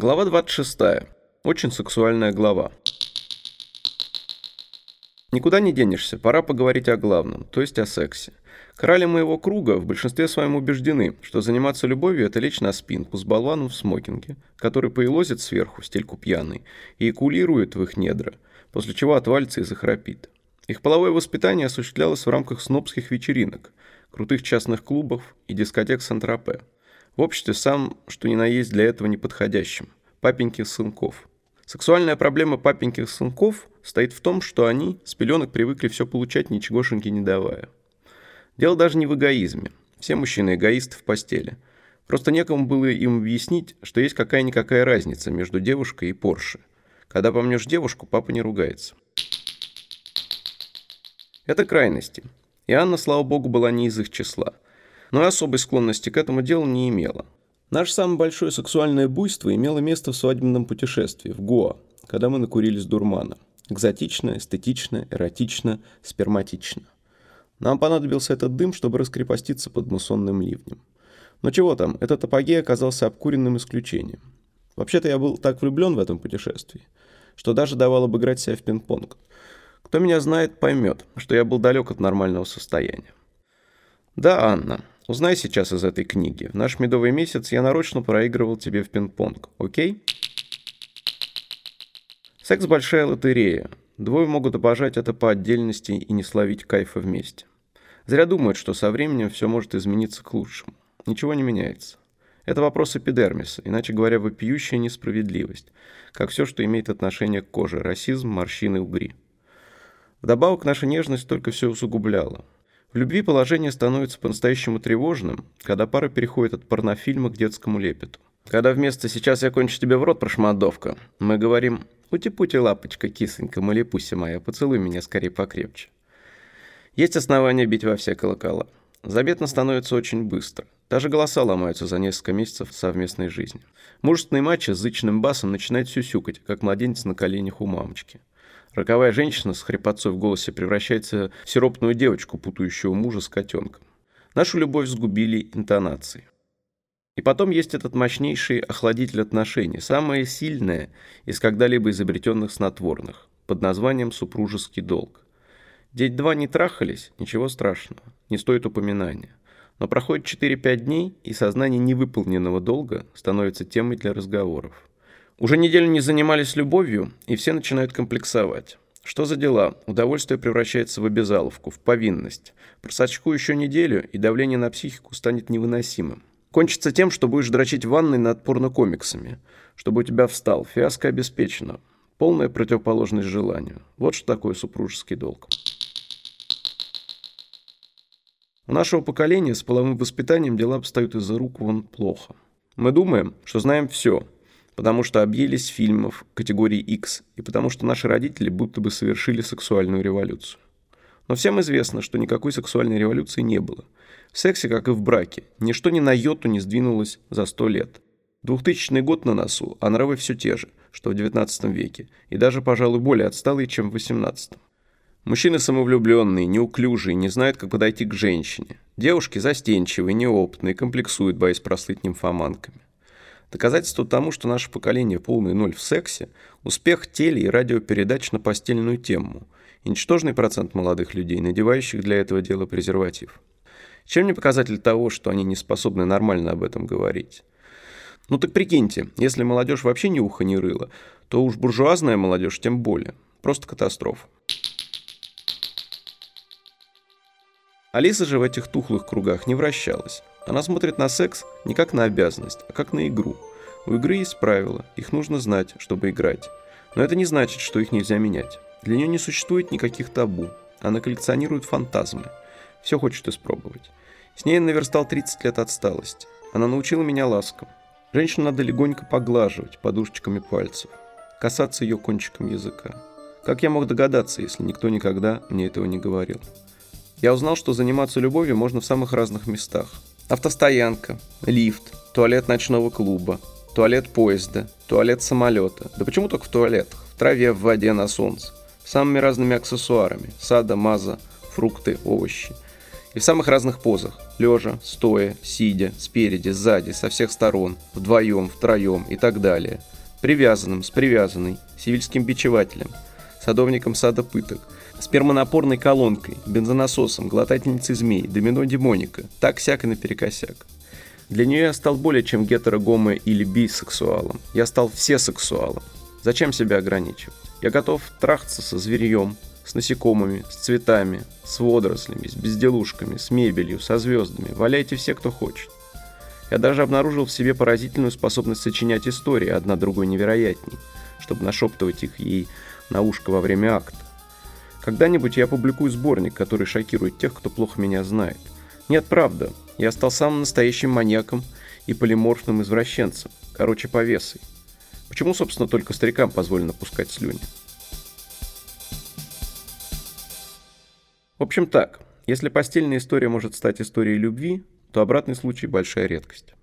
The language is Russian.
Глава 26. Очень сексуальная глава. Никуда не денешься, пора поговорить о главном, то есть о сексе. Крали моего круга в большинстве своем убеждены, что заниматься любовью – это лечь на спинку с болваном в смокинге, который поелозит сверху стельку пьяный и экулирует в их недра, после чего отвалится и захрапит. Их половое воспитание осуществлялось в рамках снобских вечеринок, крутых частных клубов и дискотек Сан-Тропе. В обществе сам, что ни на есть для этого неподходящим – папеньких сынков. Сексуальная проблема папеньких сынков стоит в том, что они с пеленок привыкли все получать, ничегошеньки не давая. Дело даже не в эгоизме. Все мужчины эгоисты в постели. Просто некому было им объяснить, что есть какая-никакая разница между девушкой и Порше. Когда помнешь девушку, папа не ругается. Это крайности. И Анна, слава богу, была не из их числа. Но особой склонности к этому делу не имела. Наше самое большое сексуальное буйство имело место в свадебном путешествии в Гоа, когда мы накурились дурмана. Экзотично, эстетично, эротично, сперматично. Нам понадобился этот дым, чтобы раскрепоститься под муссонным ливнем. Но чего там, этот апогей оказался обкуренным исключением. Вообще-то я был так влюблен в этом путешествии, что даже давал обыграть себя в пинг-понг. Кто меня знает, поймет, что я был далек от нормального состояния. Да, Анна, узнай сейчас из этой книги. В наш медовый месяц я нарочно проигрывал тебе в пинг-понг, окей? Секс – большая лотерея. Двое могут обожать это по отдельности и не словить кайфа вместе. Зря думают, что со временем все может измениться к лучшему. Ничего не меняется. Это вопрос эпидермиса, иначе говоря, вопиющая несправедливость, как все, что имеет отношение к коже, расизм, морщины, угри. Вдобавок, наша нежность только все усугубляла. В любви положение становится по-настоящему тревожным, когда пара переходит от порнофильма к детскому лепету. Когда вместо «сейчас я кончу тебе в рот, прошмандовка», мы говорим Пути-пути, лапочка, кисонька, малипуся моя, поцелуй меня скорее покрепче. Есть основания бить во все колокола. Заметно становится очень быстро. Даже голоса ломаются за несколько месяцев совместной жизни. Мужественный матч с зычным басом начинает сюсюкать, как младенец на коленях у мамочки. Роковая женщина с хрипотцой в голосе превращается в сиропную девочку, путающую мужа с котенком. Нашу любовь сгубили интонации. И потом есть этот мощнейший охладитель отношений, самое сильное из когда-либо изобретенных снотворных, под названием супружеский долг. День-два не трахались, ничего страшного, не стоит упоминания. Но проходит 4-5 дней, и сознание невыполненного долга становится темой для разговоров. Уже неделю не занимались любовью, и все начинают комплексовать. Что за дела? Удовольствие превращается в обязаловку, в повинность. Просочку еще неделю, и давление на психику станет невыносимым. Кончится тем, что будешь дрочить в ванной над порнокомиксами, чтобы у тебя встал. Фиаско обеспечено. Полная противоположность желанию. Вот что такое супружеский долг. У нашего поколения с половым воспитанием дела обстоят из-за рук вон плохо. Мы думаем, что знаем все, потому что объелись фильмов категории X и потому что наши родители будто бы совершили сексуальную революцию. Но всем известно, что никакой сексуальной революции не было. В сексе, как и в браке, ничто ни на йоту не сдвинулось за сто лет. 2000 год на носу, а нравы все те же, что в 19 веке, и даже, пожалуй, более отсталые, чем в 18. Мужчины самовлюбленные, неуклюжие, не знают, как подойти к женщине. Девушки застенчивые, неопытные, комплексуют, боясь прослыть нимфоманками. Доказательство тому, что наше поколение полный ноль в сексе – успех теле- и радиопередач на постельную тему – и ничтожный процент молодых людей, надевающих для этого дела презерватив. Чем не показатель того, что они не способны нормально об этом говорить? Ну так прикиньте, если молодежь вообще ни уха, ни рыла, то уж буржуазная молодежь тем более. Просто катастрофа. Алиса же в этих тухлых кругах не вращалась. Она смотрит на секс не как на обязанность, а как на игру. У игры есть правила, их нужно знать, чтобы играть. Но это не значит, что их нельзя менять. Для нее не существует никаких табу. Она коллекционирует фантазмы. Все хочет испробовать. С ней я наверстал 30 лет отсталости. Она научила меня ласкам. Женщину надо легонько поглаживать подушечками пальцев, касаться ее кончиком языка. Как я мог догадаться, если никто никогда мне этого не говорил? Я узнал, что заниматься любовью можно в самых разных местах. Автостоянка, лифт, туалет ночного клуба, туалет поезда, туалет самолета. Да почему только в туалетах? В траве, в воде, на солнце самыми разными аксессуарами – сада, маза, фрукты, овощи. И в самых разных позах. Лежа, стоя, сидя, спереди, сзади, со всех сторон, вдвоем, втроем и так далее. Привязанным, с привязанной, сивильским бичевателем, садовником сада пыток, спермонапорной колонкой, бензонасосом, глотательницей змей, домино демоника, так-сяк и наперекосяк. Для нее я стал более чем гетерогомо или бисексуалом. Я стал всесексуалом. Зачем себя ограничивать? Я готов трахаться со зверьем, с насекомыми, с цветами, с водорослями, с безделушками, с мебелью, со звездами. Валяйте все, кто хочет. Я даже обнаружил в себе поразительную способность сочинять истории, одна другой невероятней, чтобы нашептывать их ей на ушко во время акта. Когда-нибудь я опубликую сборник, который шокирует тех, кто плохо меня знает. Нет, правда, я стал самым настоящим маньяком и полиморфным извращенцем, короче, повесой. Почему, собственно, только старикам позволено пускать слюни? В общем так, если постельная история может стать историей любви, то обратный случай – большая редкость.